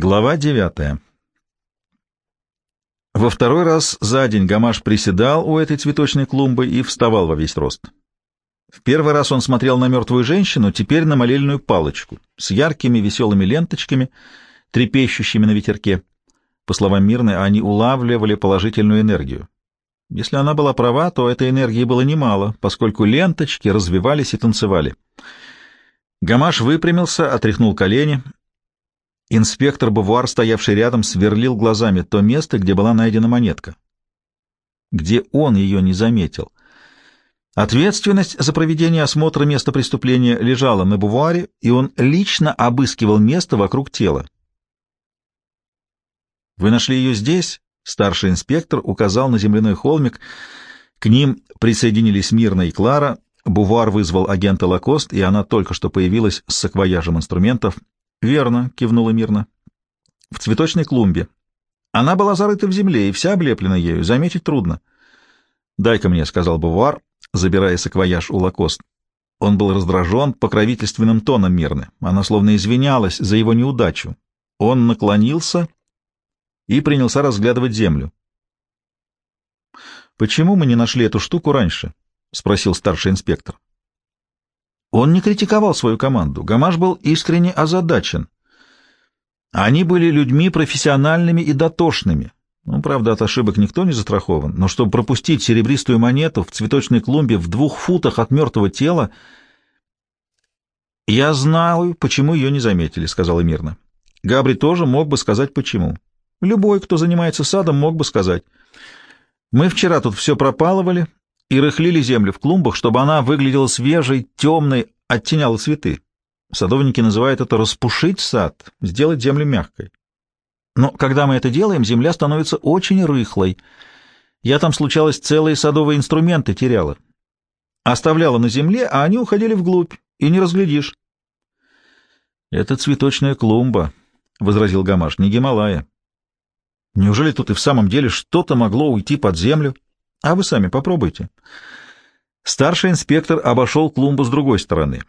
Глава девятая. Во второй раз за день Гамаш приседал у этой цветочной клумбы и вставал во весь рост. В первый раз он смотрел на мертвую женщину, теперь на молельную палочку с яркими веселыми ленточками, трепещущими на ветерке. По словам Мирны, они улавливали положительную энергию. Если она была права, то этой энергии было немало, поскольку ленточки развивались и танцевали. Гамаш выпрямился, отряхнул колени — Инспектор Бавуар, стоявший рядом, сверлил глазами то место, где была найдена монетка. Где он ее не заметил. Ответственность за проведение осмотра места преступления лежала на Бувуаре, и он лично обыскивал место вокруг тела. «Вы нашли ее здесь?» — старший инспектор указал на земляной холмик. К ним присоединились Мирна и Клара. Бувуар вызвал агента Лакост, и она только что появилась с саквояжем инструментов —— Верно, — кивнула мирно. — В цветочной клумбе. Она была зарыта в земле и вся облеплена ею, заметить трудно. — Дай-ка мне, — сказал Бувар, забирая саквояж у Лакост. Он был раздражен покровительственным тоном мирны. Она словно извинялась за его неудачу. Он наклонился и принялся разглядывать землю. — Почему мы не нашли эту штуку раньше? — спросил старший инспектор. Он не критиковал свою команду. Гамаш был искренне озадачен. Они были людьми профессиональными и дотошными. Ну, правда, от ошибок никто не застрахован, но чтобы пропустить серебристую монету в цветочной клумбе в двух футах от мертвого тела... «Я знаю, почему ее не заметили», — сказала мирно. Габри тоже мог бы сказать, почему. Любой, кто занимается садом, мог бы сказать. «Мы вчера тут все пропалывали, и рыхлили землю в клумбах, чтобы она выглядела свежей, темной, оттеняла цветы. Садовники называют это «распушить сад», сделать землю мягкой. Но когда мы это делаем, земля становится очень рыхлой. Я там, случалось, целые садовые инструменты теряла. Оставляла на земле, а они уходили вглубь, и не разглядишь. — Это цветочная клумба, — возразил Гамаш, — не Гималая. Неужели тут и в самом деле что-то могло уйти под землю? — а вы сами попробуйте. Старший инспектор обошел клумбу с другой стороны.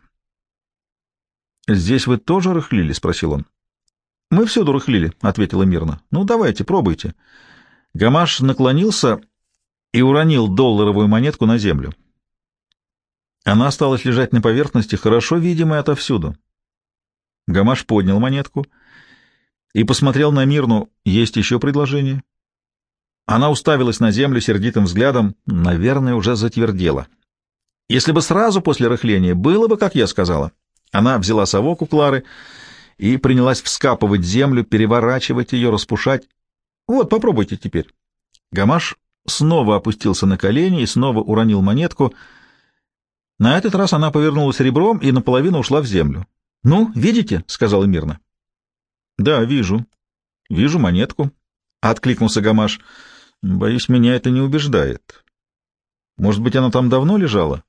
«Здесь вы тоже рыхлили?» — спросил он. «Мы всюду рыхлили», — ответила мирно. «Ну, давайте, пробуйте». Гамаш наклонился и уронил долларовую монетку на землю. Она осталась лежать на поверхности, хорошо видимой отовсюду. Гамаш поднял монетку и посмотрел на Мирну. «Есть еще предложение?» Она уставилась на землю сердитым взглядом, наверное, уже затвердела. Если бы сразу после рыхления было бы, как я сказала. Она взяла совок у Клары и принялась вскапывать землю, переворачивать ее, распушать. Вот, попробуйте теперь. Гамаш снова опустился на колени и снова уронил монетку. На этот раз она повернулась ребром и наполовину ушла в землю. — Ну, видите? — сказала мирно. — Да, вижу. Вижу монетку. — откликнулся Гамаш. — Боюсь, меня это не убеждает. Может быть, она там давно лежала?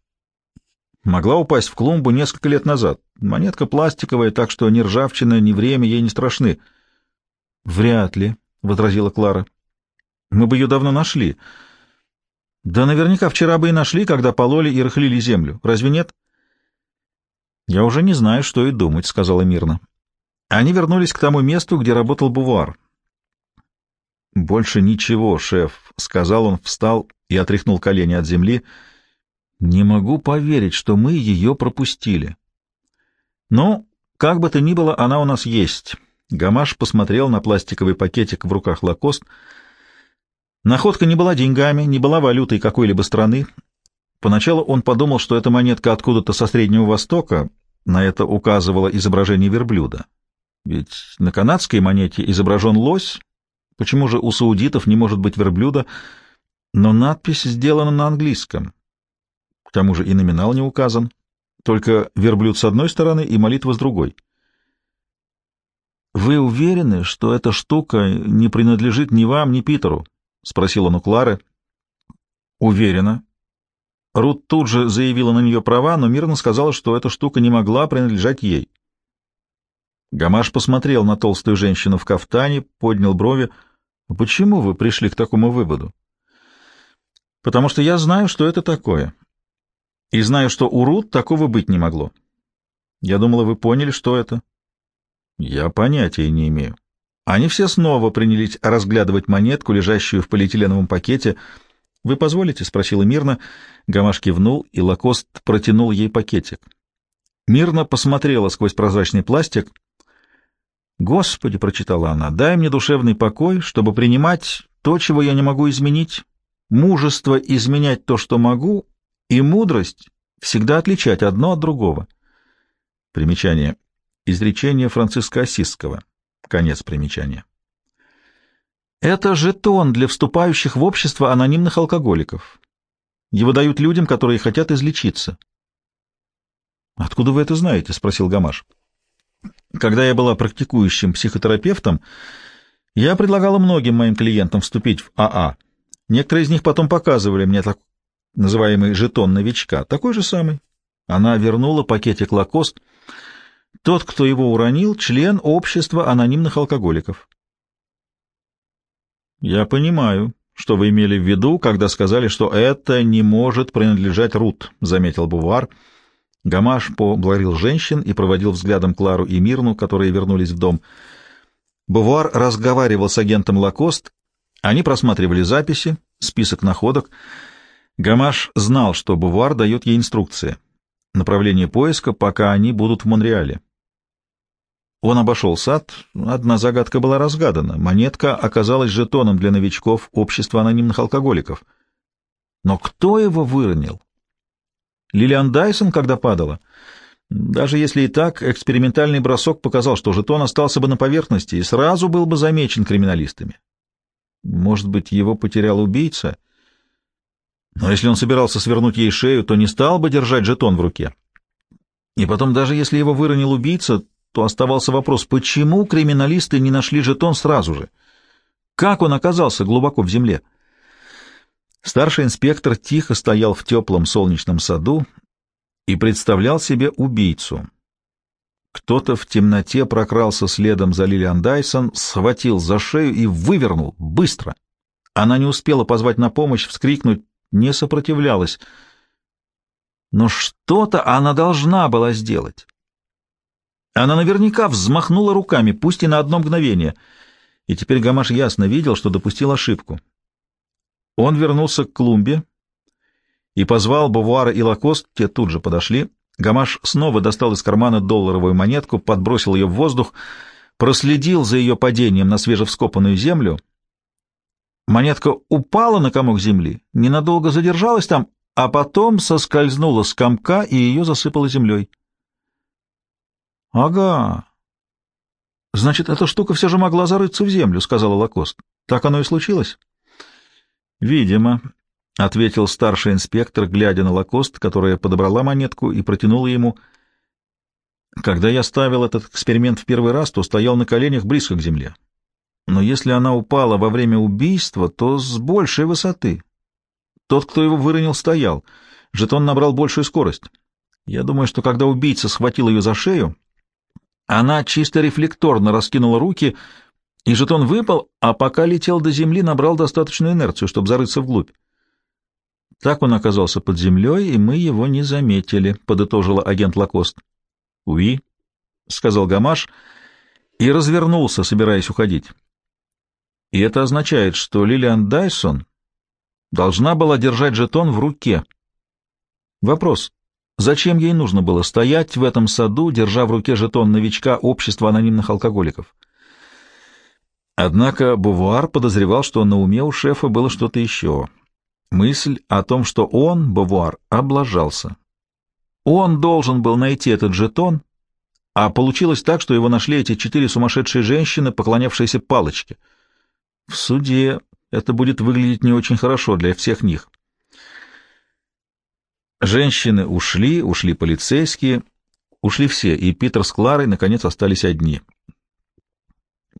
Могла упасть в клумбу несколько лет назад. Монетка пластиковая, так что ни ржавчина, ни время ей не страшны. — Вряд ли, — возразила Клара. — Мы бы ее давно нашли. — Да наверняка вчера бы и нашли, когда пололи и рыхлили землю. Разве нет? — Я уже не знаю, что и думать, — сказала мирно. Они вернулись к тому месту, где работал Бувар. «Больше ничего, шеф», — сказал он, встал и отряхнул колени от земли. «Не могу поверить, что мы ее пропустили». «Ну, как бы то ни было, она у нас есть». Гамаш посмотрел на пластиковый пакетик в руках Лакост. Находка не была деньгами, не была валютой какой-либо страны. Поначалу он подумал, что эта монетка откуда-то со Среднего Востока, на это указывало изображение верблюда. Ведь на канадской монете изображен лось, Почему же у саудитов не может быть верблюда? Но надпись сделана на английском. К тому же и номинал не указан. Только верблюд с одной стороны и молитва с другой. «Вы уверены, что эта штука не принадлежит ни вам, ни Питеру?» — спросил он у Клары. «Уверена». Рут тут же заявила на нее права, но мирно сказала, что эта штука не могла принадлежать ей. Гамаш посмотрел на толстую женщину в кафтане, поднял брови — Почему вы пришли к такому выводу? Потому что я знаю, что это такое. И знаю, что у Рут такого быть не могло. Я думала, вы поняли, что это. Я понятия не имею. Они все снова принялись разглядывать монетку, лежащую в полиэтиленовом пакете. «Вы позволите?» — спросила Мирна. Гамаш кивнул, и Лакост протянул ей пакетик. Мирна посмотрела сквозь прозрачный пластик. «Господи!» — прочитала она. «Дай мне душевный покой, чтобы принимать то, чего я не могу изменить, мужество изменять то, что могу, и мудрость всегда отличать одно от другого». Примечание. Изречение Франциска Осисского. Конец примечания. Это жетон для вступающих в общество анонимных алкоголиков. Его дают людям, которые хотят излечиться. «Откуда вы это знаете?» — спросил Гамаш. «Когда я была практикующим психотерапевтом, я предлагала многим моим клиентам вступить в АА. Некоторые из них потом показывали мне так называемый жетон новичка, такой же самый. Она вернула пакетик «Лакост», тот, кто его уронил, член общества анонимных алкоголиков. Я понимаю, что вы имели в виду, когда сказали, что это не может принадлежать Рут, заметил Бувар. Гамаш поблагодарил женщин и проводил взглядом Клару и Мирну, которые вернулись в дом. Бувар разговаривал с агентом Лакост, они просматривали записи, список находок. Гамаш знал, что Бувар дает ей инструкции. Направление поиска, пока они будут в Монреале. Он обошел сад. Одна загадка была разгадана. Монетка оказалась жетоном для новичков общества анонимных алкоголиков. Но кто его выронил? Лилиан Дайсон, когда падала? Даже если и так, экспериментальный бросок показал, что жетон остался бы на поверхности и сразу был бы замечен криминалистами. Может быть, его потерял убийца? Но если он собирался свернуть ей шею, то не стал бы держать жетон в руке. И потом, даже если его выронил убийца, то оставался вопрос, почему криминалисты не нашли жетон сразу же? Как он оказался глубоко в земле? Старший инспектор тихо стоял в теплом солнечном саду и представлял себе убийцу. Кто-то в темноте прокрался следом за Лилиан Дайсон, схватил за шею и вывернул, быстро. Она не успела позвать на помощь, вскрикнуть, не сопротивлялась. Но что-то она должна была сделать. Она наверняка взмахнула руками, пусть и на одно мгновение. И теперь Гамаш ясно видел, что допустил ошибку. Он вернулся к клумбе и позвал Бувара и Лакост, те тут же подошли. Гамаш снова достал из кармана долларовую монетку, подбросил ее в воздух, проследил за ее падением на свежевскопанную землю. Монетка упала на комок земли, ненадолго задержалась там, а потом соскользнула с комка и ее засыпала землей. — Ага. — Значит, эта штука все же могла зарыться в землю, — сказала Лакост. — Так оно и случилось? — Видимо, — ответил старший инспектор, глядя на Лакост, которая подобрала монетку и протянула ему. Когда я ставил этот эксперимент в первый раз, то стоял на коленях близко к земле. Но если она упала во время убийства, то с большей высоты. Тот, кто его выронил, стоял. Жетон набрал большую скорость. Я думаю, что когда убийца схватил ее за шею, она чисто рефлекторно раскинула руки, и жетон выпал, а пока летел до земли, набрал достаточную инерцию, чтобы зарыться вглубь. Так он оказался под землей, и мы его не заметили, — подытожила агент Лакост. — Уи, — сказал Гамаш, и развернулся, собираясь уходить. И это означает, что Лилиан Дайсон должна была держать жетон в руке. Вопрос. Зачем ей нужно было стоять в этом саду, держа в руке жетон новичка общества анонимных алкоголиков? Однако Бувуар подозревал, что на уме у шефа было что-то еще. Мысль о том, что он, Бувуар, облажался. Он должен был найти этот жетон, а получилось так, что его нашли эти четыре сумасшедшие женщины, поклонявшиеся палочке. В суде это будет выглядеть не очень хорошо для всех них. Женщины ушли, ушли полицейские, ушли все, и Питер с Кларой, наконец, остались одни.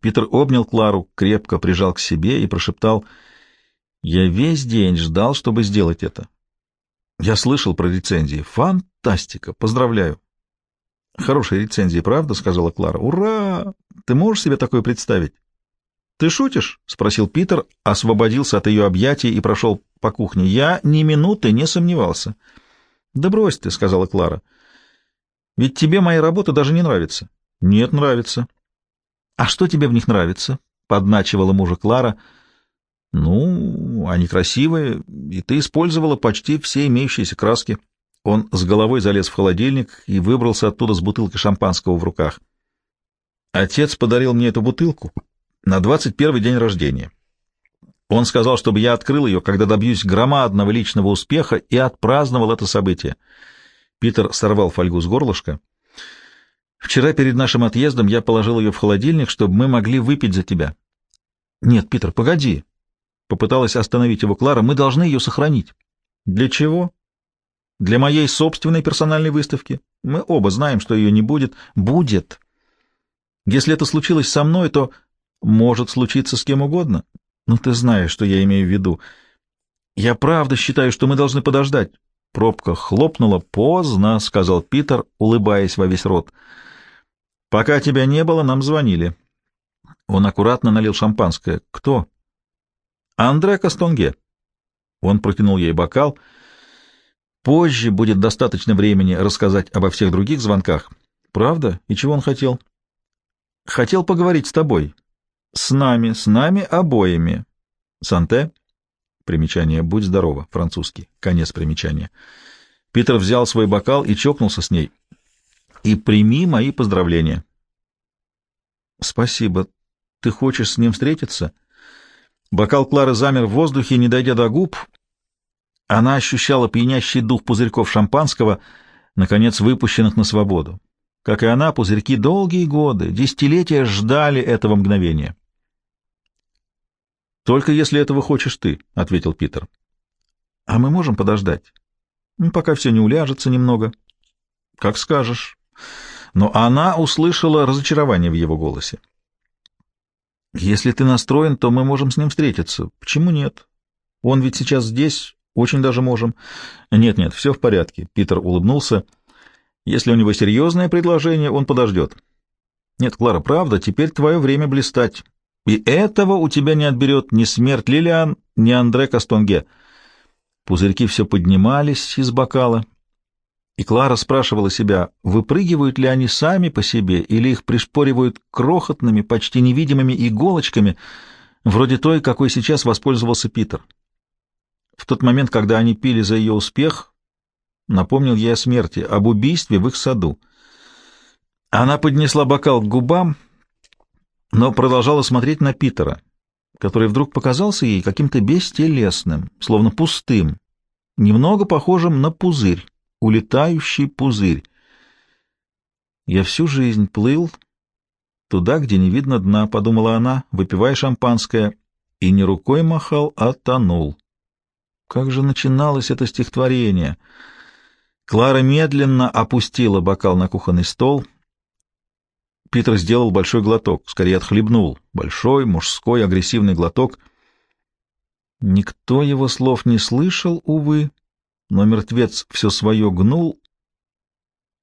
Питер обнял Клару, крепко прижал к себе и прошептал, «Я весь день ждал, чтобы сделать это. Я слышал про рецензии. Фантастика! Поздравляю!» «Хорошие рецензии, правда?» — сказала Клара. «Ура! Ты можешь себе такое представить?» «Ты шутишь?» — спросил Питер, освободился от ее объятий и прошел по кухне. «Я ни минуты не сомневался». «Да брось ты», — сказала Клара. «Ведь тебе моя работа даже не нравится». «Нет, нравится». «А что тебе в них нравится?» — подначивала мужа Клара. «Ну, они красивые, и ты использовала почти все имеющиеся краски». Он с головой залез в холодильник и выбрался оттуда с бутылкой шампанского в руках. Отец подарил мне эту бутылку на двадцать первый день рождения. Он сказал, чтобы я открыл ее, когда добьюсь громадного личного успеха, и отпраздновал это событие. Питер сорвал фольгу с горлышка. Вчера перед нашим отъездом я положил ее в холодильник, чтобы мы могли выпить за тебя. Нет, Питер, погоди. Попыталась остановить его Клара. Мы должны ее сохранить. Для чего? Для моей собственной персональной выставки. Мы оба знаем, что ее не будет. Будет. Если это случилось со мной, то может случиться с кем угодно. Ну, ты знаешь, что я имею в виду. Я правда считаю, что мы должны подождать. Пробка хлопнула. Поздно, — сказал Питер, улыбаясь во весь рот. Пока тебя не было, нам звонили. Он аккуратно налил шампанское. Кто? Андре Кастонге. Он протянул ей бокал. Позже будет достаточно времени рассказать обо всех других звонках. Правда? И чего он хотел? Хотел поговорить с тобой. С нами, с нами обоими. Санте. Примечание «Будь здорова», французский. Конец примечания. Питер взял свой бокал и чокнулся с ней. «И прими мои поздравления». «Спасибо. Ты хочешь с ним встретиться?» Бокал Клары замер в воздухе, не дойдя до губ. Она ощущала пьянящий дух пузырьков шампанского, наконец выпущенных на свободу. Как и она, пузырьки долгие годы, десятилетия ждали этого мгновения. «Только если этого хочешь ты», — ответил Питер. «А мы можем подождать? Пока все не уляжется немного». «Как скажешь». Но она услышала разочарование в его голосе. «Если ты настроен, то мы можем с ним встретиться. Почему нет? Он ведь сейчас здесь, очень даже можем». «Нет-нет, все в порядке», — Питер улыбнулся. «Если у него серьезное предложение, он подождет». «Нет, Клара, правда, теперь твое время блистать. И этого у тебя не отберет ни смерть Лилиан, ни Андре Кастонге. Пузырьки все поднимались из бокала, и Клара спрашивала себя, выпрыгивают ли они сами по себе или их пришпоривают крохотными, почти невидимыми иголочками, вроде той, какой сейчас воспользовался Питер. В тот момент, когда они пили за ее успех, напомнил ей о смерти, об убийстве в их саду. Она поднесла бокал к губам — но продолжала смотреть на Питера, который вдруг показался ей каким-то бестелесным, словно пустым, немного похожим на пузырь, улетающий пузырь. «Я всю жизнь плыл туда, где не видно дна», — подумала она, выпивая шампанское, и не рукой махал, а тонул. Как же начиналось это стихотворение? Клара медленно опустила бокал на кухонный стол — Питер сделал большой глоток, скорее отхлебнул. Большой, мужской, агрессивный глоток. Никто его слов не слышал, увы, но мертвец все свое гнул.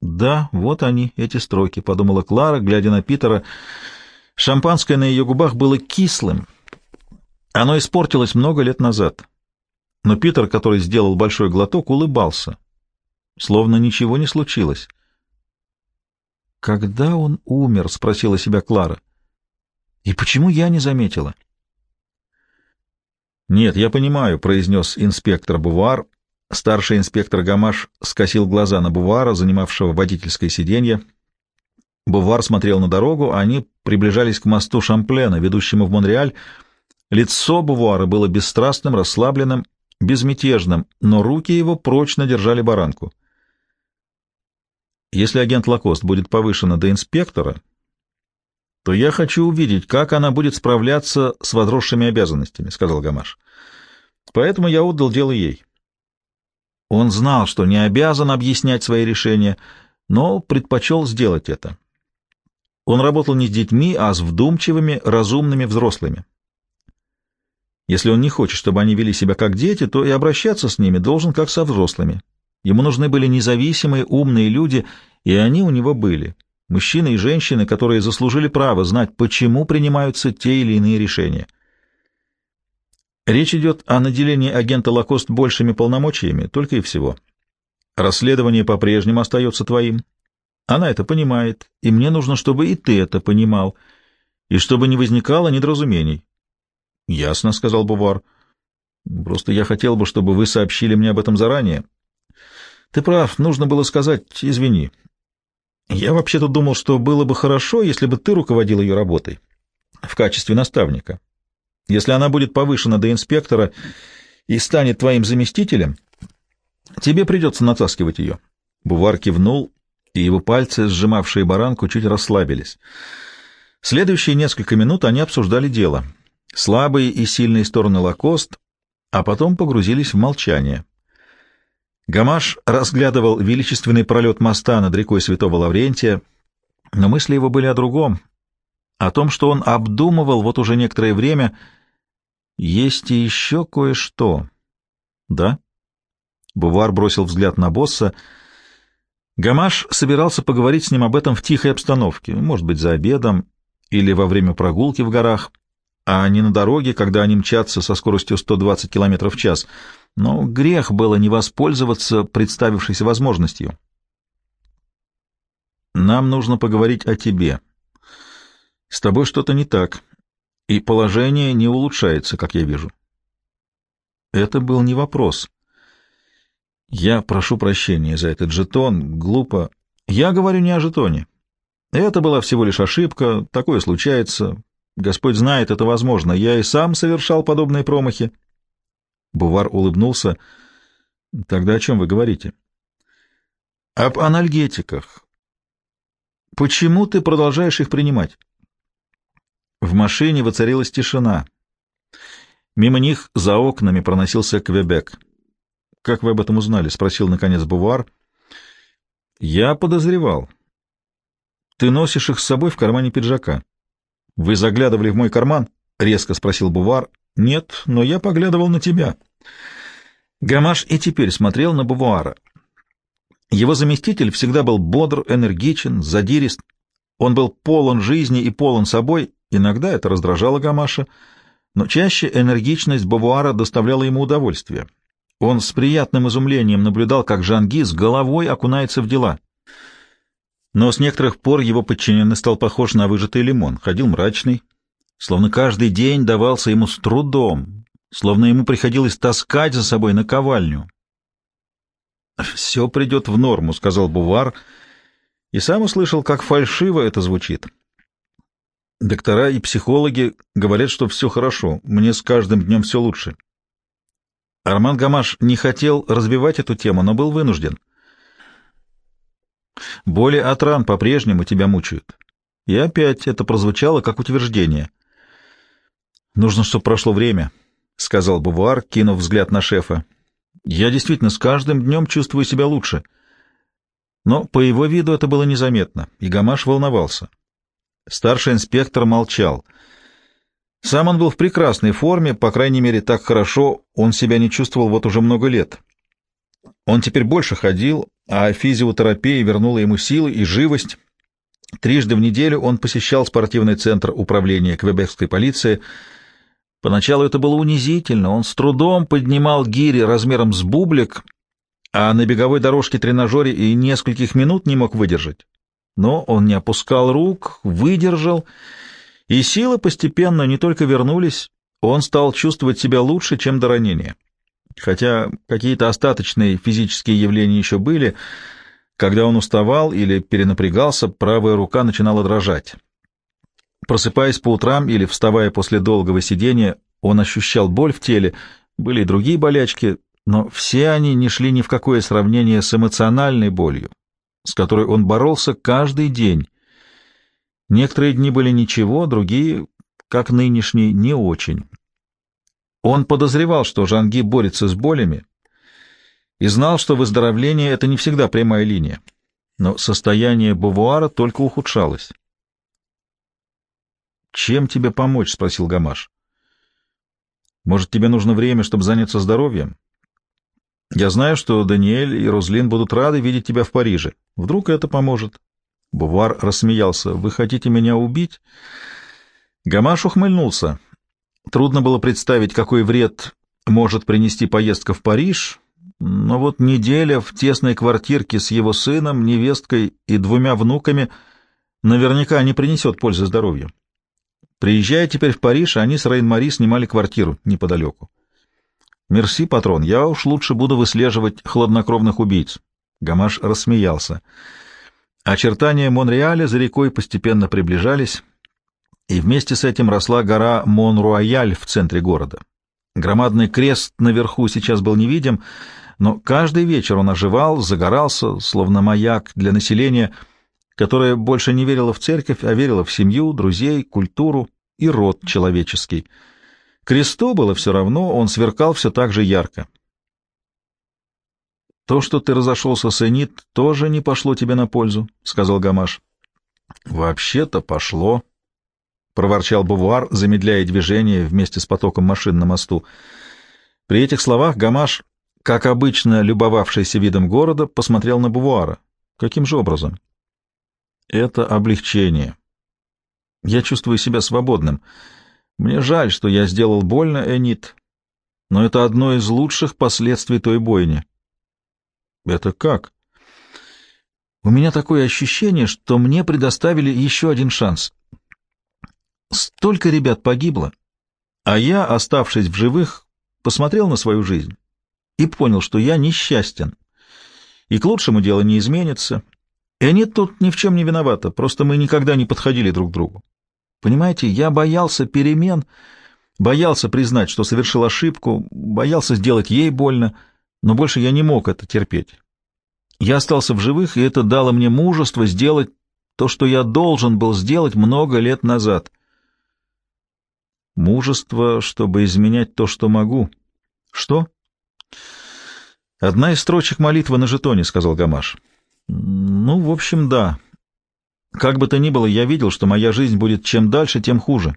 «Да, вот они, эти строки», — подумала Клара, глядя на Питера. Шампанское на ее губах было кислым. Оно испортилось много лет назад. Но Питер, который сделал большой глоток, улыбался, словно ничего не случилось. «Когда он умер?» — спросила себя Клара. «И почему я не заметила?» «Нет, я понимаю», — произнес инспектор Бувар. Старший инспектор Гамаш скосил глаза на Бувара, занимавшего водительское сиденье. Бувар смотрел на дорогу, они приближались к мосту Шамплена, ведущему в Монреаль. Лицо Бувара было бесстрастным, расслабленным, безмятежным, но руки его прочно держали баранку. Если агент Лакост будет повышена до инспектора, то я хочу увидеть, как она будет справляться с возросшими обязанностями, — сказал Гамаш. Поэтому я отдал дело ей. Он знал, что не обязан объяснять свои решения, но предпочел сделать это. Он работал не с детьми, а с вдумчивыми, разумными взрослыми. Если он не хочет, чтобы они вели себя как дети, то и обращаться с ними должен как со взрослыми. Ему нужны были независимые, умные люди, и они у него были. Мужчины и женщины, которые заслужили право знать, почему принимаются те или иные решения. Речь идет о наделении агента Лакост большими полномочиями, только и всего. Расследование по-прежнему остается твоим. Она это понимает, и мне нужно, чтобы и ты это понимал. и чтобы не возникало недоразумений. — Ясно, — сказал Бувар. — Просто я хотел бы, чтобы вы сообщили мне об этом заранее. — Ты прав, нужно было сказать, извини. Я вообще-то думал, что было бы хорошо, если бы ты руководил ее работой в качестве наставника. Если она будет повышена до инспектора и станет твоим заместителем, тебе придется натаскивать ее. Бувар кивнул, и его пальцы, сжимавшие баранку, чуть расслабились. Следующие несколько минут они обсуждали дело. Слабые и сильные стороны Лакост, а потом погрузились в молчание. Гамаш разглядывал величественный пролет моста над рекой Святого Лаврентия, но мысли его были о другом, о том, что он обдумывал вот уже некоторое время. Есть и еще кое-что. Да? Бувар бросил взгляд на босса. Гамаш собирался поговорить с ним об этом в тихой обстановке, может быть, за обедом или во время прогулки в горах, а не на дороге, когда они мчатся со скоростью 120 км в час — но грех было не воспользоваться представившейся возможностью. «Нам нужно поговорить о тебе. С тобой что-то не так, и положение не улучшается, как я вижу». Это был не вопрос. «Я прошу прощения за этот жетон, глупо. Я говорю не о жетоне. Это была всего лишь ошибка, такое случается. Господь знает, это возможно. Я и сам совершал подобные промахи». Бувар улыбнулся. «Тогда о чем вы говорите?» «Об анальгетиках. Почему ты продолжаешь их принимать?» В машине воцарилась тишина. Мимо них за окнами проносился Квебек. «Как вы об этом узнали?» — спросил, наконец, Бувар. «Я подозревал. Ты носишь их с собой в кармане пиджака. Вы заглядывали в мой карман?» — резко спросил Бувар. «Нет, но я поглядывал на тебя». Гамаш и теперь смотрел на Бувуара. Его заместитель всегда был бодр, энергичен, задирист. Он был полон жизни и полон собой. Иногда это раздражало Гамаша, но чаще энергичность Бавуара доставляла ему удовольствие. Он с приятным изумлением наблюдал, как Жанги с головой окунается в дела. Но с некоторых пор его подчиненный стал похож на выжатый лимон, ходил мрачный, словно каждый день давался ему с трудом, словно ему приходилось таскать за собой наковальню. «Все придет в норму», — сказал Бувар, и сам услышал, как фальшиво это звучит. Доктора и психологи говорят, что все хорошо, мне с каждым днем все лучше. Арман Гамаш не хотел развивать эту тему, но был вынужден. Боли от ран по-прежнему тебя мучают. И опять это прозвучало как утверждение. Нужно, чтобы прошло время, — сказал Бувуар, кинув взгляд на шефа. «Я действительно с каждым днем чувствую себя лучше». Но по его виду это было незаметно, и Гамаш волновался. Старший инспектор молчал. Сам он был в прекрасной форме, по крайней мере, так хорошо он себя не чувствовал вот уже много лет. Он теперь больше ходил, а физиотерапия вернула ему силы и живость. Трижды в неделю он посещал спортивный центр управления квебекской полиции — Поначалу это было унизительно, он с трудом поднимал гири размером с бублик, а на беговой дорожке тренажере и нескольких минут не мог выдержать. Но он не опускал рук, выдержал, и силы постепенно не только вернулись, он стал чувствовать себя лучше, чем до ранения. Хотя какие-то остаточные физические явления еще были, когда он уставал или перенапрягался, правая рука начинала дрожать. Просыпаясь по утрам или вставая после долгого сидения, он ощущал боль в теле, были и другие болячки, но все они не шли ни в какое сравнение с эмоциональной болью, с которой он боролся каждый день. Некоторые дни были ничего, другие, как нынешний, не очень. Он подозревал, что Жанги борется с болями, и знал, что выздоровление — это не всегда прямая линия. Но состояние Бувуара только ухудшалось. «Чем тебе помочь?» — спросил Гамаш. «Может, тебе нужно время, чтобы заняться здоровьем? Я знаю, что Даниэль и Розлин будут рады видеть тебя в Париже. Вдруг это поможет?» Бувар рассмеялся. «Вы хотите меня убить?» Гамаш ухмыльнулся. Трудно было представить, какой вред может принести поездка в Париж, но вот неделя в тесной квартирке с его сыном, невесткой и двумя внуками наверняка не принесет пользы здоровью. Приезжая теперь в Париж, они с Рейн-Мари снимали квартиру неподалеку. «Мерси, патрон, я уж лучше буду выслеживать хладнокровных убийц». Гамаш рассмеялся. Очертания Монреаля за рекой постепенно приближались, и вместе с этим росла гора Мон-Руаяль в центре города. Громадный крест наверху сейчас был невидим, но каждый вечер он оживал, загорался, словно маяк для населения, которое больше не верило в церковь, а верило в семью, друзей, культуру и род человеческий. Кресту было все равно, он сверкал все так же ярко. «То, что ты разошелся с Энит, тоже не пошло тебе на пользу», — сказал Гамаш. «Вообще-то пошло», — проворчал Бувуар, замедляя движение вместе с потоком машин на мосту. При этих словах Гамаш, как обычно любовавшийся видом города, посмотрел на Бувуара. Каким же образом? «Это облегчение. Я чувствую себя свободным. Мне жаль, что я сделал больно Энит, но это одно из лучших последствий той бойни». Это как? У меня такое ощущение, что мне предоставили еще один шанс. Столько ребят погибло, а я, оставшись в живых, посмотрел на свою жизнь и понял, что я несчастен. И к лучшему дело не изменится. Эни тут ни в чем не виновата, просто мы никогда не подходили друг к другу. Понимаете, я боялся перемен, боялся признать, что совершил ошибку, боялся сделать ей больно, но больше я не мог это терпеть. Я остался в живых, и это дало мне мужество сделать то, что я должен был сделать много лет назад. Мужество, чтобы изменять то, что могу. Что? Одна из строчек молитвы на жетоне, — сказал Гамаш. Ну, в общем, да. Как бы то ни было, я видел, что моя жизнь будет чем дальше, тем хуже.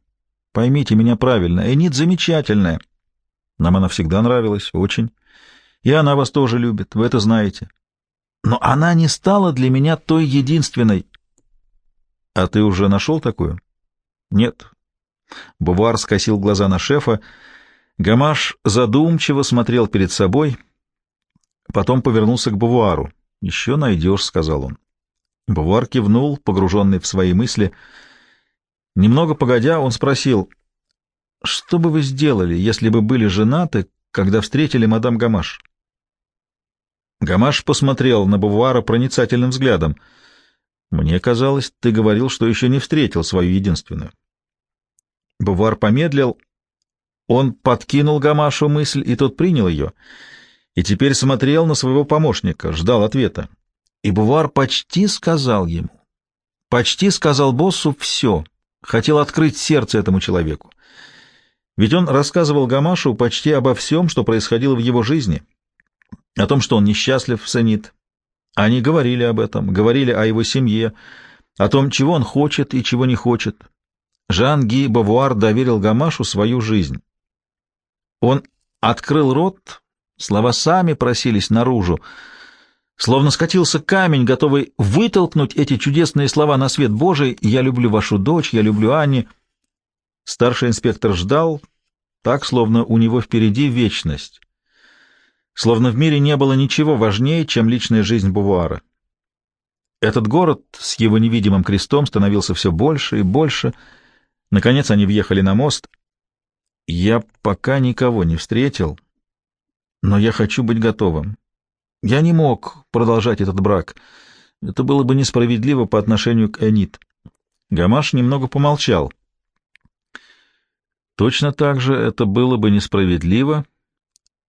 Поймите меня правильно, Энит замечательная. Нам она всегда нравилась, очень. И она вас тоже любит, вы это знаете. Но она не стала для меня той единственной. — А ты уже нашел такую? — Нет. Бувар скосил глаза на шефа. Гамаш задумчиво смотрел перед собой, потом повернулся к Бувару. — Еще найдешь, — сказал он. Бувар кивнул, погруженный в свои мысли. Немного погодя, он спросил, — Что бы вы сделали, если бы были женаты, когда встретили мадам Гамаш? Гамаш посмотрел на Бувара проницательным взглядом. «Мне казалось, ты говорил, что еще не встретил свою единственную». Бувар помедлил. Он подкинул Гамашу мысль, и тот принял ее, и теперь смотрел на своего помощника, ждал ответа. И Бувар почти сказал ему, почти сказал боссу все, хотел открыть сердце этому человеку. Ведь он рассказывал Гамашу почти обо всем, что происходило в его жизни — о том, что он несчастлив, Санит. Они говорили об этом, говорили о его семье, о том, чего он хочет и чего не хочет. Жан-Ги Бавуар доверил Гамашу свою жизнь. Он открыл рот, слова сами просились наружу, словно скатился камень, готовый вытолкнуть эти чудесные слова на свет Божий «Я люблю вашу дочь, я люблю Анни». Старший инспектор ждал, так, словно у него впереди вечность словно в мире не было ничего важнее, чем личная жизнь Бувуара. Этот город с его невидимым крестом становился все больше и больше. Наконец они въехали на мост. Я пока никого не встретил, но я хочу быть готовым. Я не мог продолжать этот брак. Это было бы несправедливо по отношению к Энит. Гамаш немного помолчал. Точно так же это было бы несправедливо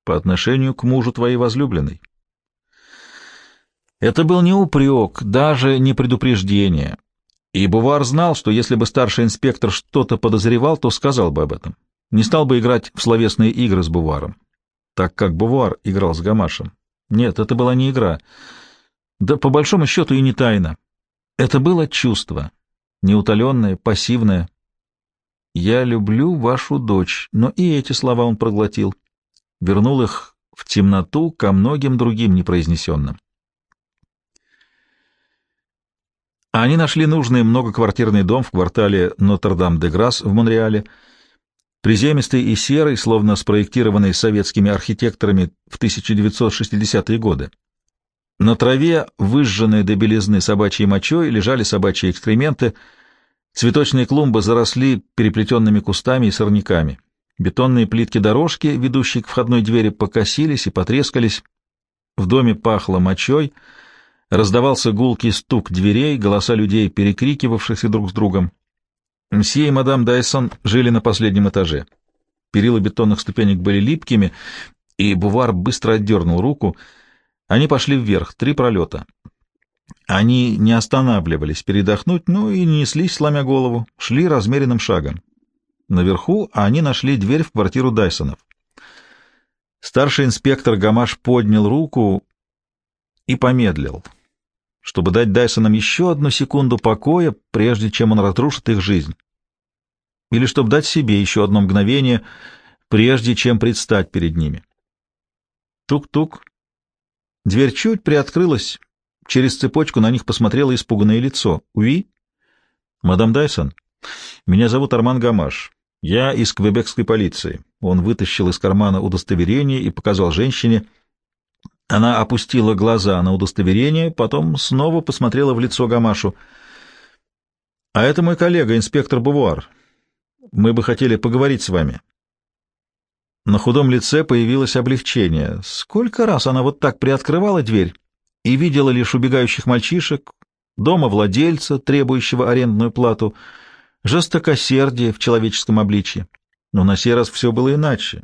по отношению к мужу твоей возлюбленной. Это был не упрек, даже не предупреждение. И Бувар знал, что если бы старший инспектор что-то подозревал, то сказал бы об этом. Не стал бы играть в словесные игры с Буваром, так как Бувар играл с Гамашем. Нет, это была не игра. Да по большому счету и не тайна. Это было чувство, неутоленное, пассивное. «Я люблю вашу дочь», но и эти слова он проглотил вернул их в темноту ко многим другим непроизнесенным. Они нашли нужный многоквартирный дом в квартале Нотр-Дам-де-Грасс в Монреале, приземистый и серый, словно спроектированный советскими архитекторами в 1960-е годы. На траве, выжженной до белизны собачьей мочой, лежали собачьи экскременты, Цветочные клумбы заросли переплетенными кустами и сорняками. Бетонные плитки дорожки, ведущие к входной двери, покосились и потрескались. В доме пахло мочой, раздавался гулкий стук дверей, голоса людей, перекрикивавшихся друг с другом. Мсье и мадам Дайсон жили на последнем этаже. Перила бетонных ступенек были липкими, и Бувар быстро отдернул руку. Они пошли вверх, три пролета. Они не останавливались передохнуть, но и не неслись, сломя голову, шли размеренным шагом. Наверху они нашли дверь в квартиру Дайсонов. Старший инспектор Гамаш поднял руку и помедлил, чтобы дать Дайсонам еще одну секунду покоя, прежде чем он разрушит их жизнь. Или чтобы дать себе еще одно мгновение, прежде чем предстать перед ними. Тук-тук. Дверь чуть приоткрылась. Через цепочку на них посмотрело испуганное лицо. «Уи?» «Мадам Дайсон, меня зовут Арман Гамаш. Я из квебекской полиции». Он вытащил из кармана удостоверение и показал женщине. Она опустила глаза на удостоверение, потом снова посмотрела в лицо Гамашу. «А это мой коллега, инспектор Бувуар. Мы бы хотели поговорить с вами». На худом лице появилось облегчение. Сколько раз она вот так приоткрывала дверь и видела лишь убегающих мальчишек, дома владельца, требующего арендную плату, жестокосердие в человеческом обличье. Но на сей раз все было иначе.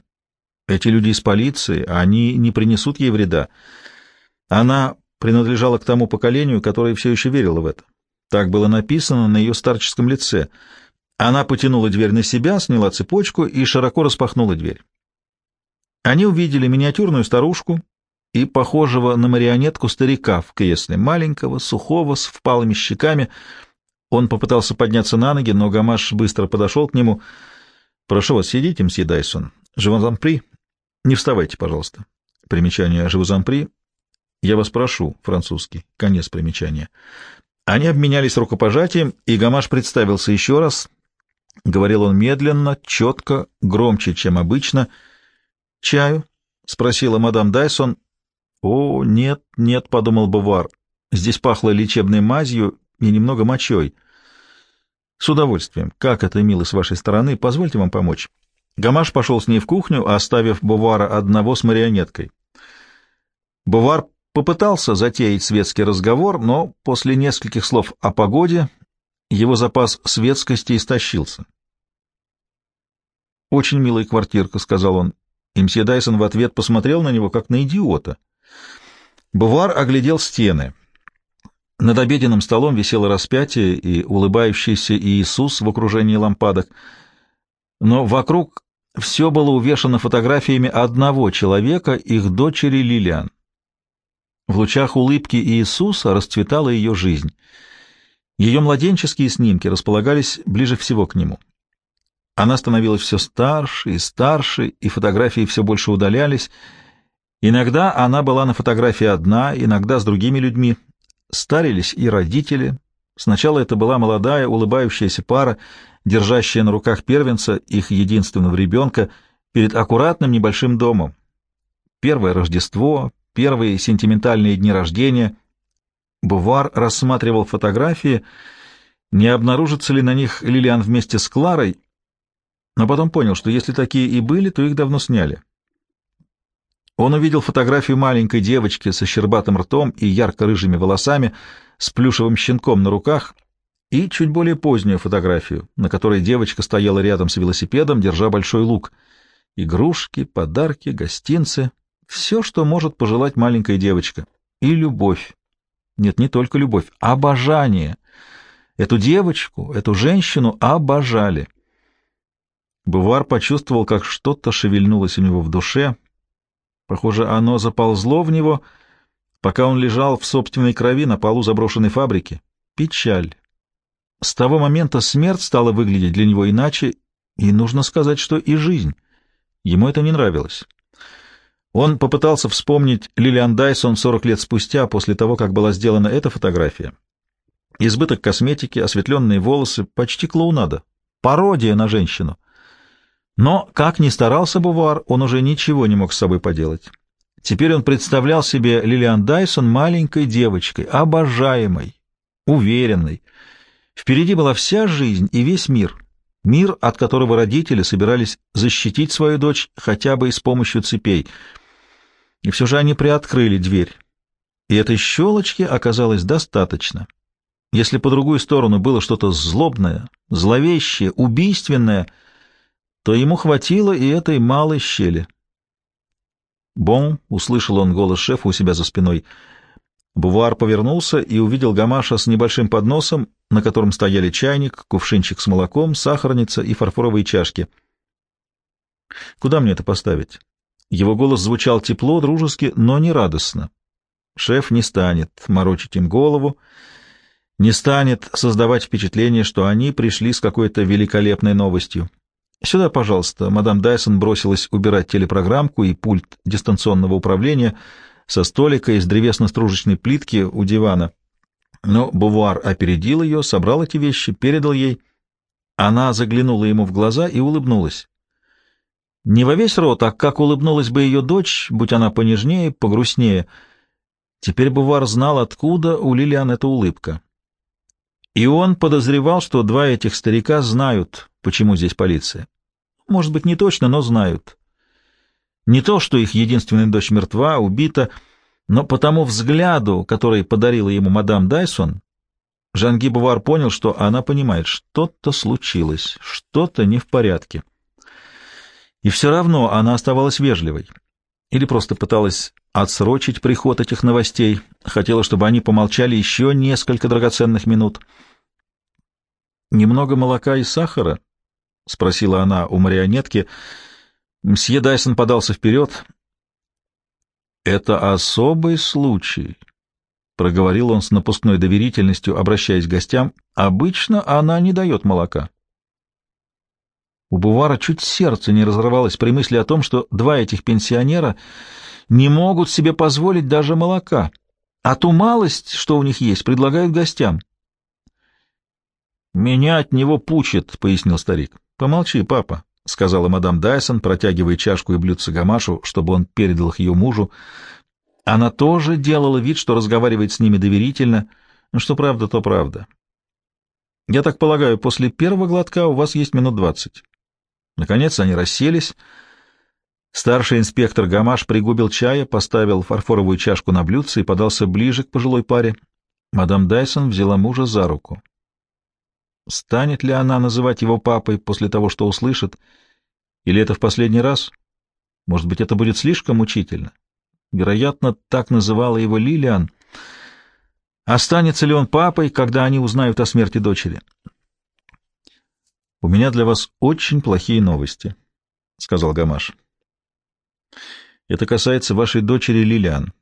Эти люди из полиции, а они не принесут ей вреда. Она принадлежала к тому поколению, которое все еще верило в это. Так было написано на ее старческом лице. Она потянула дверь на себя, сняла цепочку и широко распахнула дверь. Они увидели миниатюрную старушку и похожего на марионетку старика в кресле, маленького, сухого, с впалыми щеками. Он попытался подняться на ноги, но Гамаш быстро подошел к нему. — Прошу вас, сидите, мсье Дайсон. Живозампри? Не вставайте, пожалуйста. Примечание Живозампри. Я вас прошу, французский. Конец примечания. Они обменялись рукопожатием, и Гамаш представился еще раз. Говорил он медленно, четко, громче, чем обычно — «Чаю?» — спросила мадам Дайсон. «О, нет, нет», — подумал Бувар. «Здесь пахло лечебной мазью и немного мочой». «С удовольствием. Как это мило с вашей стороны. Позвольте вам помочь». Гамаш пошел с ней в кухню, оставив Бувара одного с марионеткой. Бувар попытался затеять светский разговор, но после нескольких слов о погоде его запас светскости истощился. «Очень милая квартирка», — сказал он. И мсье Дайсон в ответ посмотрел на него, как на идиота. Бувар оглядел стены. Над обеденным столом висело распятие и улыбающийся Иисус в окружении лампадок. Но вокруг все было увешано фотографиями одного человека, их дочери Лилиан. В лучах улыбки Иисуса расцветала ее жизнь. Ее младенческие снимки располагались ближе всего к нему. Она становилась все старше и старше, и фотографии все больше удалялись. Иногда она была на фотографии одна, иногда с другими людьми. Старились и родители. Сначала это была молодая, улыбающаяся пара, держащая на руках первенца, их единственного ребенка, перед аккуратным небольшим домом. Первое Рождество, первые сентиментальные дни рождения. Бувар рассматривал фотографии, не обнаружится ли на них Лилиан вместе с Кларой, но потом понял, что если такие и были, то их давно сняли. Он увидел фотографию маленькой девочки со щербатым ртом и ярко-рыжими волосами, с плюшевым щенком на руках, и чуть более позднюю фотографию, на которой девочка стояла рядом с велосипедом, держа большой лук. Игрушки, подарки, гостинцы — все, что может пожелать маленькая девочка. И любовь. Нет, не только любовь, обожание. Эту девочку, эту женщину обожали. Бувар почувствовал, как что-то шевельнулось у него в душе. Похоже, оно заползло в него, пока он лежал в собственной крови на полу заброшенной фабрики. Печаль. С того момента смерть стала выглядеть для него иначе, и нужно сказать, что и жизнь. Ему это не нравилось. Он попытался вспомнить Лилиан Дайсон 40 лет спустя, после того, как была сделана эта фотография. Избыток косметики, осветленные волосы, почти клоунада. Пародия на женщину. Но, как ни старался Бувар, он уже ничего не мог с собой поделать. Теперь он представлял себе Лилиан Дайсон маленькой девочкой, обожаемой, уверенной. Впереди была вся жизнь и весь мир. Мир, от которого родители собирались защитить свою дочь хотя бы и с помощью цепей. И все же они приоткрыли дверь. И этой щелочки оказалось достаточно. Если по другую сторону было что-то злобное, зловещее, убийственное, то ему хватило и этой малой щели. «Бон!» — услышал он голос шефа у себя за спиной. Бувар повернулся и увидел Гамаша с небольшим подносом, на котором стояли чайник, кувшинчик с молоком, сахарница и фарфоровые чашки. «Куда мне это поставить?» Его голос звучал тепло, дружески, но не радостно. Шеф не станет морочить им голову, не станет создавать впечатление, что они пришли с какой-то великолепной новостью. «Сюда, пожалуйста». Мадам Дайсон бросилась убирать телепрограммку и пульт дистанционного управления со столика из древесно-стружечной плитки у дивана. Но Бувуар опередил ее, собрал эти вещи, передал ей. Она заглянула ему в глаза и улыбнулась. Не во весь рот, а как улыбнулась бы ее дочь, будь она понежнее, погрустнее. Теперь Бувар знал, откуда у Лилиан эта улыбка. И он подозревал, что два этих старика знают, почему здесь полиция. Может быть, не точно, но знают. Не то, что их единственная дочь мертва, убита, но по тому взгляду, который подарила ему мадам Дайсон, Жанги Бувар понял, что она понимает, что-то случилось, что-то не в порядке. И все равно она оставалась вежливой. Или просто пыталась отсрочить приход этих новостей, хотела, чтобы они помолчали еще несколько драгоценных минут — «Немного молока и сахара?» — спросила она у марионетки. Мсье Дайсон подался вперед. «Это особый случай», — проговорил он с напускной доверительностью, обращаясь к гостям. «Обычно она не дает молока». У Бувара чуть сердце не разорвалось при мысли о том, что два этих пенсионера не могут себе позволить даже молока, а ту малость, что у них есть, предлагают гостям. «Меня от него пучит», — пояснил старик. «Помолчи, папа», — сказала мадам Дайсон, протягивая чашку и блюдце Гамашу, чтобы он передал их ее мужу. Она тоже делала вид, что разговаривает с ними доверительно. Что правда, то правда. «Я так полагаю, после первого глотка у вас есть минут двадцать». Наконец они расселись. Старший инспектор Гамаш пригубил чая, поставил фарфоровую чашку на блюдце и подался ближе к пожилой паре. Мадам Дайсон взяла мужа за руку. Станет ли она называть его папой после того, что услышит? Или это в последний раз? Может быть, это будет слишком мучительно? Вероятно, так называла его Лилиан. Останется ли он папой, когда они узнают о смерти дочери? «У меня для вас очень плохие новости», — сказал Гамаш. «Это касается вашей дочери Лилиан».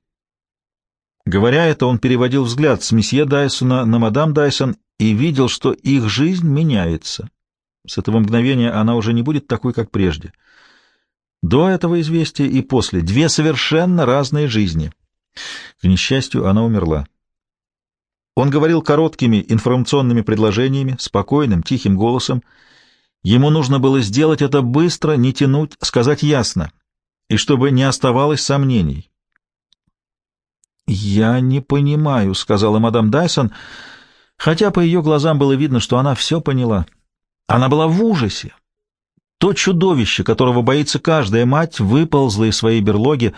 Говоря это, он переводил взгляд с месье Дайсона на мадам Дайсон и видел, что их жизнь меняется. С этого мгновения она уже не будет такой, как прежде. До этого известия и после две совершенно разные жизни. К несчастью, она умерла. Он говорил короткими информационными предложениями, спокойным, тихим голосом. Ему нужно было сделать это быстро, не тянуть, сказать ясно, и чтобы не оставалось сомнений. «Я не понимаю», — сказала мадам Дайсон, — хотя по ее глазам было видно, что она все поняла. Она была в ужасе. То чудовище, которого боится каждая мать, выползло из своей берлоги.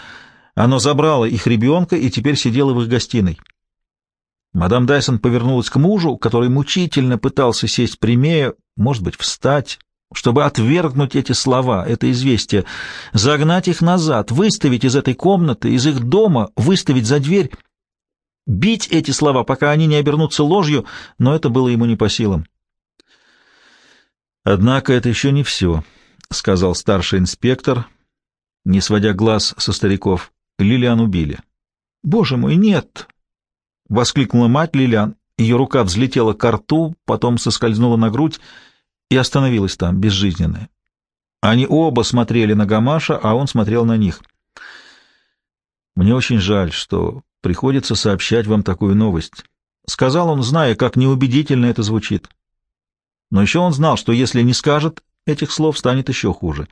Оно забрало их ребенка и теперь сидело в их гостиной. Мадам Дайсон повернулась к мужу, который мучительно пытался сесть прямее, может быть, встать, чтобы отвергнуть эти слова, это известие, загнать их назад, выставить из этой комнаты, из их дома, выставить за дверь бить эти слова, пока они не обернутся ложью, но это было ему не по силам. «Однако это еще не все», — сказал старший инспектор, не сводя глаз со стариков. «Лилиан убили». «Боже мой, нет!» — воскликнула мать Лилиан. Ее рука взлетела к рту, потом соскользнула на грудь и остановилась там, безжизненная. Они оба смотрели на Гамаша, а он смотрел на них. «Мне очень жаль, что приходится сообщать вам такую новость», — сказал он, зная, как неубедительно это звучит. Но еще он знал, что если не скажет этих слов, станет еще хуже.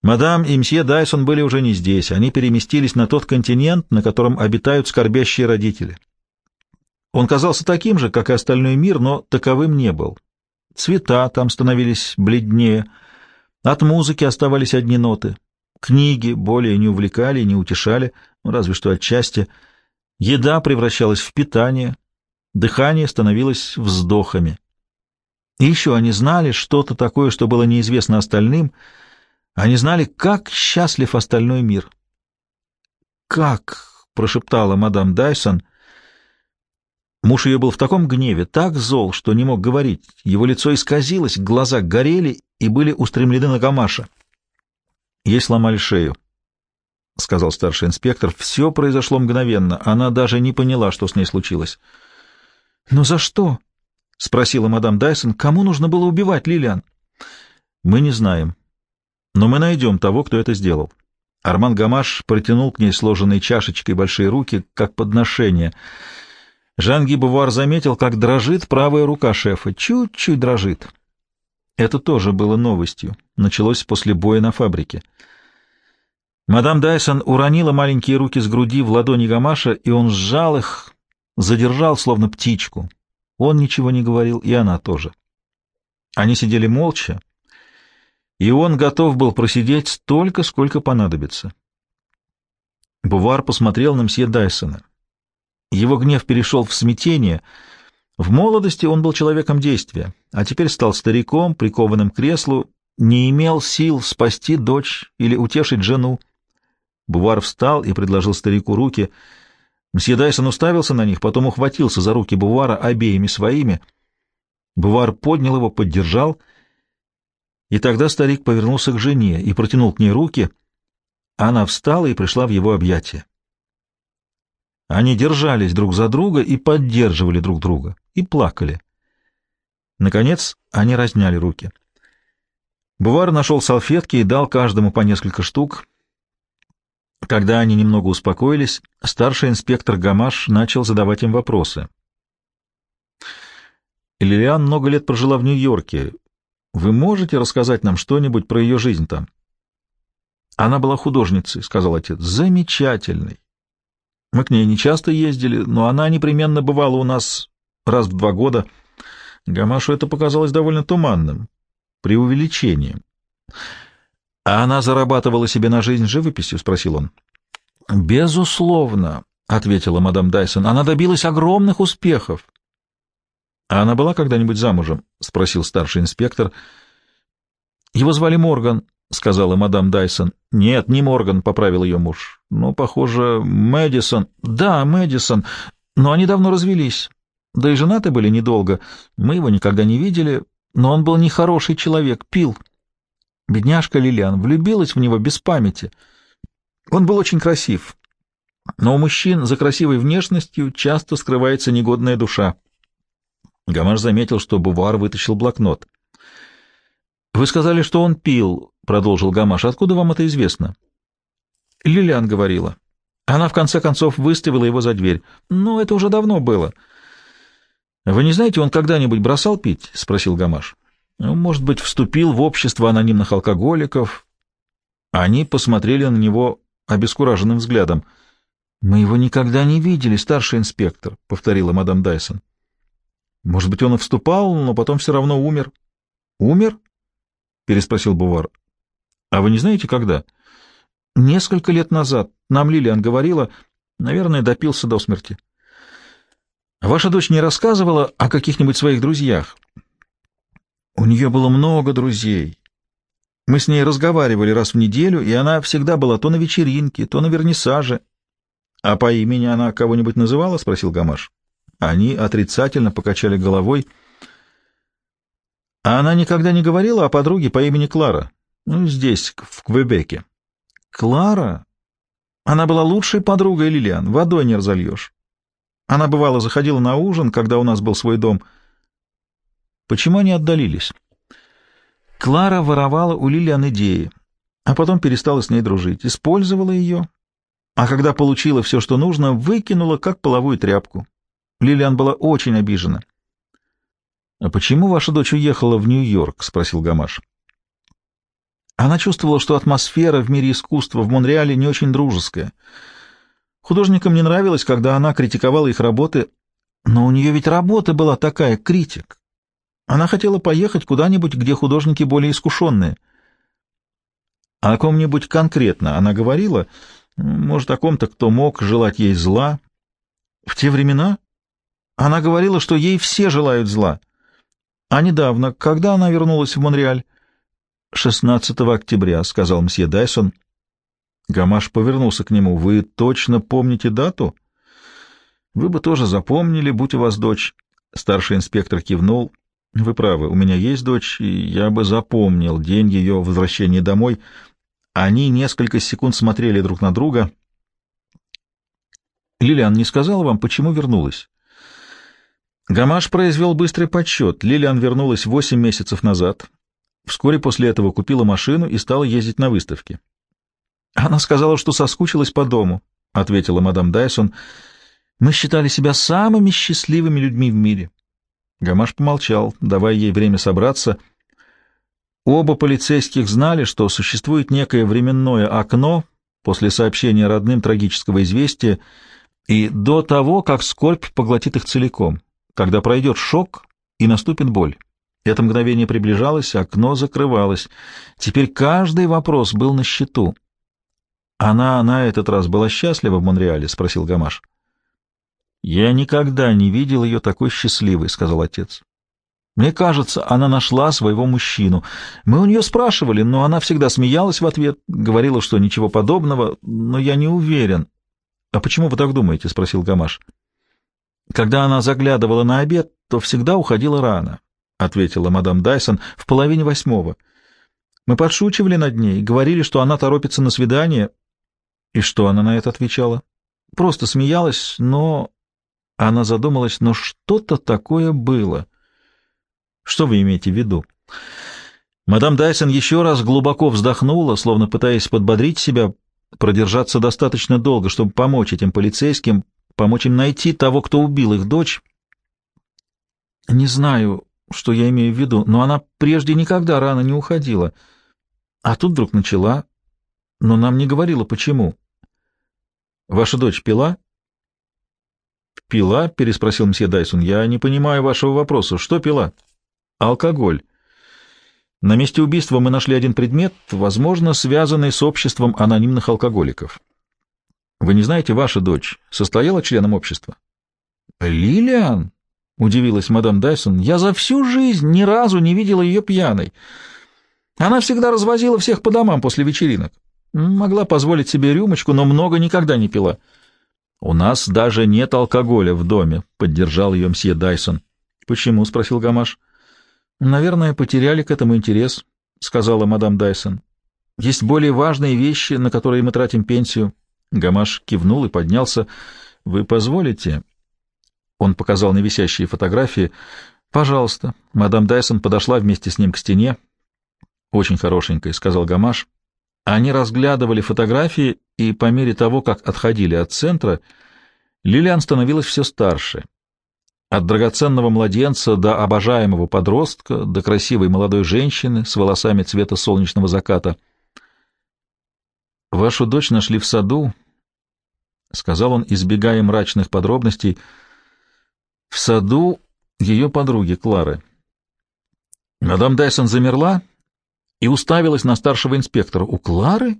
Мадам и мсье Дайсон были уже не здесь, они переместились на тот континент, на котором обитают скорбящие родители. Он казался таким же, как и остальной мир, но таковым не был. Цвета там становились бледнее, от музыки оставались одни ноты. Книги более не увлекали, не утешали, разве что отчасти. Еда превращалась в питание, дыхание становилось вздохами. И еще они знали что-то такое, что было неизвестно остальным. Они знали, как счастлив остальной мир. «Как?» — прошептала мадам Дайсон. Муж ее был в таком гневе, так зол, что не мог говорить. Его лицо исказилось, глаза горели и были устремлены на Гамаша. Ей сломали шею, — сказал старший инспектор. Все произошло мгновенно. Она даже не поняла, что с ней случилось. — Но за что? — спросила мадам Дайсон. — Кому нужно было убивать Лилиан? — Мы не знаем. Но мы найдем того, кто это сделал. Арман Гамаш протянул к ней сложенной чашечкой большие руки, как подношение. Жан-Ги Бувар заметил, как дрожит правая рука шефа. Чуть-чуть дрожит. Это тоже было новостью. Началось после боя на фабрике. Мадам Дайсон уронила маленькие руки с груди в ладони Гамаша, и он сжал их, задержал, словно птичку. Он ничего не говорил, и она тоже. Они сидели молча, и он готов был просидеть столько, сколько понадобится. Бувар посмотрел на мсье Дайсона. Его гнев перешел в смятение — в молодости он был человеком действия, а теперь стал стариком, прикованным к креслу, не имел сил спасти дочь или утешить жену. Бувар встал и предложил старику руки. Мсье Дайсон уставился на них, потом ухватился за руки Бувара обеими своими. Бувар поднял его, поддержал, и тогда старик повернулся к жене и протянул к ней руки. Она встала и пришла в его объятия. Они держались друг за друга и поддерживали друг друга, и плакали. Наконец они разняли руки. Бувар нашел салфетки и дал каждому по несколько штук. Когда они немного успокоились, старший инспектор Гамаш начал задавать им вопросы. Лилиан много лет прожила в Нью-Йорке. Вы можете рассказать нам что-нибудь про ее жизнь там? Она была художницей, — сказал отец. Замечательной. Мы к ней не часто ездили, но она непременно бывала у нас раз в два года. Гамашу это показалось довольно туманным, преувеличением. — А она зарабатывала себе на жизнь живописью? — спросил он. — Безусловно, — ответила мадам Дайсон. — Она добилась огромных успехов. — А она была когда-нибудь замужем? — спросил старший инспектор. — Его звали Морган, — сказала мадам Дайсон. — Нет, не Морган, — поправил ее муж. — Ну, похоже, Мэдисон. — Да, Мэдисон. Но они давно развелись. Да и женаты были недолго. Мы его никогда не видели, но он был нехороший человек, пил. Бедняжка Лилиан влюбилась в него без памяти. Он был очень красив. Но у мужчин за красивой внешностью часто скрывается негодная душа. Гамаш заметил, что Бувар вытащил блокнот. — Вы сказали, что он пил, продолжил Гамаш. Откуда вам это известно? Лилиан говорила. Она в конце концов выставила его за дверь. Ну, это уже давно было. Вы не знаете, он когда-нибудь бросал пить? спросил Гамаш. Ну, может быть, вступил в общество анонимных алкоголиков. Они посмотрели на него обескураженным взглядом. Мы его никогда не видели, старший инспектор, повторила мадам Дайсон. Может быть, он и вступал, но потом все равно умер. Умер? переспросил Бувар. А вы не знаете, когда? Несколько лет назад. Нам Лилиан говорила, наверное, допился до смерти. Ваша дочь не рассказывала о каких-нибудь своих друзьях? У нее было много друзей. Мы с ней разговаривали раз в неделю, и она всегда была то на вечеринке, то на вернисаже. — А по имени она кого-нибудь называла? — спросил Гамаш. Они отрицательно покачали головой. — А она никогда не говорила о подруге по имени Клара? Ну, здесь, в Квебеке. Клара? Она была лучшей подругой Лилиан, водой не разольешь. Она, бывало, заходила на ужин, когда у нас был свой дом. Почему они отдалились? Клара воровала у Лилиан идеи, а потом перестала с ней дружить, использовала ее, а когда получила все, что нужно, выкинула, как половую тряпку. Лилиан была очень обижена. — А почему ваша дочь уехала в Нью-Йорк? — спросил Гамаш. Она чувствовала, что атмосфера в мире искусства в Монреале не очень дружеская. Художникам не нравилось, когда она критиковала их работы. Но у нее ведь работа была такая, критик. Она хотела поехать куда-нибудь, где художники более искушенные. О ком-нибудь конкретно она говорила, может, о ком-то, кто мог желать ей зла. В те времена она говорила, что ей все желают зла. А недавно, когда она вернулась в Монреаль? 16 октября, — сказал мсье Дайсон. Гамаш повернулся к нему. Вы точно помните дату? Вы бы тоже запомнили, будь у вас дочь. Старший инспектор кивнул. Вы правы, у меня есть дочь, и я бы запомнил день ее возвращения домой. Они несколько секунд смотрели друг на друга. Лилиан не сказала вам, почему вернулась? Гамаш произвел быстрый подсчет. Лилиан вернулась восемь месяцев назад. Вскоре после этого купила машину и стала ездить на выставки. Она сказала, что соскучилась по дому, — ответила мадам Дайсон. Мы считали себя самыми счастливыми людьми в мире. Гамаш помолчал, давая ей время собраться. Оба полицейских знали, что существует некое временное окно после сообщения родным трагического известия и до того, как скорбь поглотит их целиком, когда пройдет шок и наступит боль. Это мгновение приближалось, окно закрывалось. Теперь каждый вопрос был на счету. «Она на этот раз была счастлива в Монреале?» — спросил Гамаш. «Я никогда не видел ее такой счастливой», — сказал отец. «Мне кажется, она нашла своего мужчину. Мы у нее спрашивали, но она всегда смеялась в ответ, говорила, что ничего подобного, но я не уверен». «А почему вы так думаете?» — спросил Гамаш. «Когда она заглядывала на обед, то всегда уходила рано», — ответила мадам Дайсон, — «в половине восьмого. Мы подшучивали над ней, говорили, что она торопится на свидание, и что она на это отвечала? Просто смеялась, но... Она задумалась, но что-то такое было. Что вы имеете в виду? Мадам Дайсон еще раз глубоко вздохнула, словно пытаясь подбодрить себя, продержаться достаточно долго, чтобы помочь этим полицейским, помочь им найти того, кто убил их дочь. Не знаю, что я имею в виду, но она прежде никогда рано не уходила. А тут вдруг начала, но нам не говорила, почему. Ваша дочь пила? Пила? переспросил мсье Дайсон. Я не понимаю вашего вопроса. Что пила? Алкоголь. На месте убийства мы нашли один предмет, возможно, связанный с обществом анонимных алкоголиков. Вы не знаете, ваша дочь состояла членом общества? Лилиан? Удивилась мадам Дайсон. Я за всю жизнь ни разу не видела ее пьяной. Она всегда развозила всех по домам после вечеринок. Могла позволить себе рюмочку, но много никогда не пила. — У нас даже нет алкоголя в доме, — поддержал ее мсье Дайсон. — Почему? — спросил Гамаш. — Наверное, потеряли к этому интерес, — сказала мадам Дайсон. — Есть более важные вещи, на которые мы тратим пенсию. Гамаш кивнул и поднялся. — Вы позволите? Он показал на фотографии. — Пожалуйста. Мадам Дайсон подошла вместе с ним к стене. — Очень хорошенькая, — сказал Гамаш. Они разглядывали фотографии, и по мере того, как отходили от центра, Лилиан становилась все старше. От драгоценного младенца до обожаемого подростка, до красивой молодой женщины с волосами цвета солнечного заката. «Вашу дочь нашли в саду», — сказал он, избегая мрачных подробностей, — «в саду ее подруги Клары». Мадам Дайсон замерла и уставилась на старшего инспектора. «У Клары?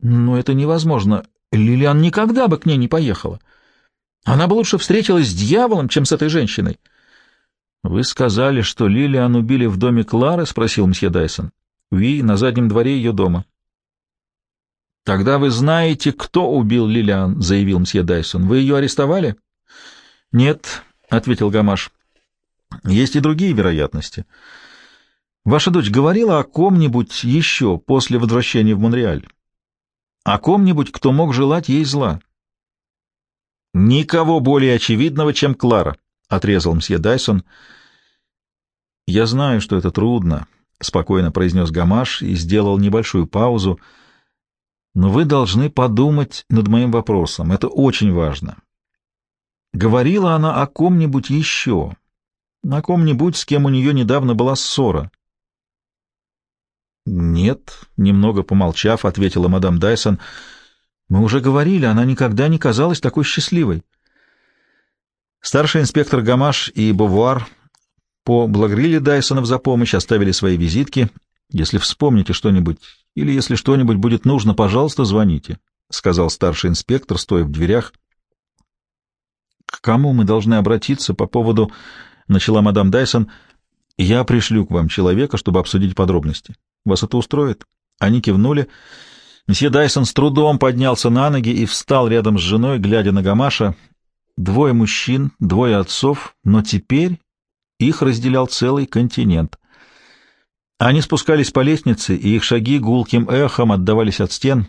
Но это невозможно. Лилиан никогда бы к ней не поехала. Она бы лучше встретилась с дьяволом, чем с этой женщиной». «Вы сказали, что Лилиан убили в доме Клары?» — спросил мсье Дайсон. «Ви, на заднем дворе ее дома». «Тогда вы знаете, кто убил Лилиан», — заявил мсье Дайсон. «Вы ее арестовали?» «Нет», — ответил Гамаш. «Есть и другие вероятности». Ваша дочь говорила о ком-нибудь еще после возвращения в Монреаль? О ком-нибудь, кто мог желать ей зла? Никого более очевидного, чем Клара, — отрезал мсье Дайсон. Я знаю, что это трудно, — спокойно произнес Гамаш и сделал небольшую паузу. Но вы должны подумать над моим вопросом. Это очень важно. Говорила она о ком-нибудь еще, о ком-нибудь, с кем у нее недавно была ссора. «Нет», — немного помолчав, ответила мадам Дайсон. «Мы уже говорили, она никогда не казалась такой счастливой». Старший инспектор Гамаш и Бовуар поблагодарили Дайсонов за помощь, оставили свои визитки. Если вспомните что-нибудь или если что-нибудь будет нужно, пожалуйста, звоните, — сказал старший инспектор, стоя в дверях. — К кому мы должны обратиться по поводу... — начала мадам Дайсон. — Я пришлю к вам человека, чтобы обсудить подробности. Вас это устроит? Они кивнули. Месье Дайсон с трудом поднялся на ноги и встал рядом с женой, глядя на Гамаша. Двое мужчин, двое отцов, но теперь их разделял целый континент. Они спускались по лестнице, и их шаги гулким эхом отдавались от стен.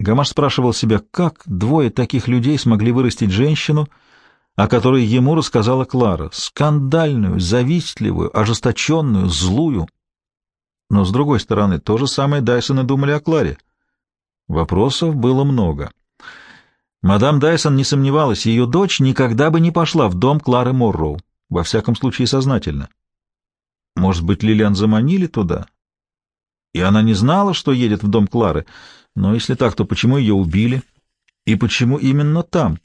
Гамаш спрашивал себя, как двое таких людей смогли вырастить женщину, о которой ему рассказала Клара, скандальную, завистливую, ожесточенную, злую. Но, с другой стороны, то же самое Дайсоны думали о Кларе. Вопросов было много. Мадам Дайсон не сомневалась, ее дочь никогда бы не пошла в дом Клары Морроу, во всяком случае сознательно. Может быть, Лилиан заманили туда? И она не знала, что едет в дом Клары. Но если так, то почему ее убили? И почему именно там?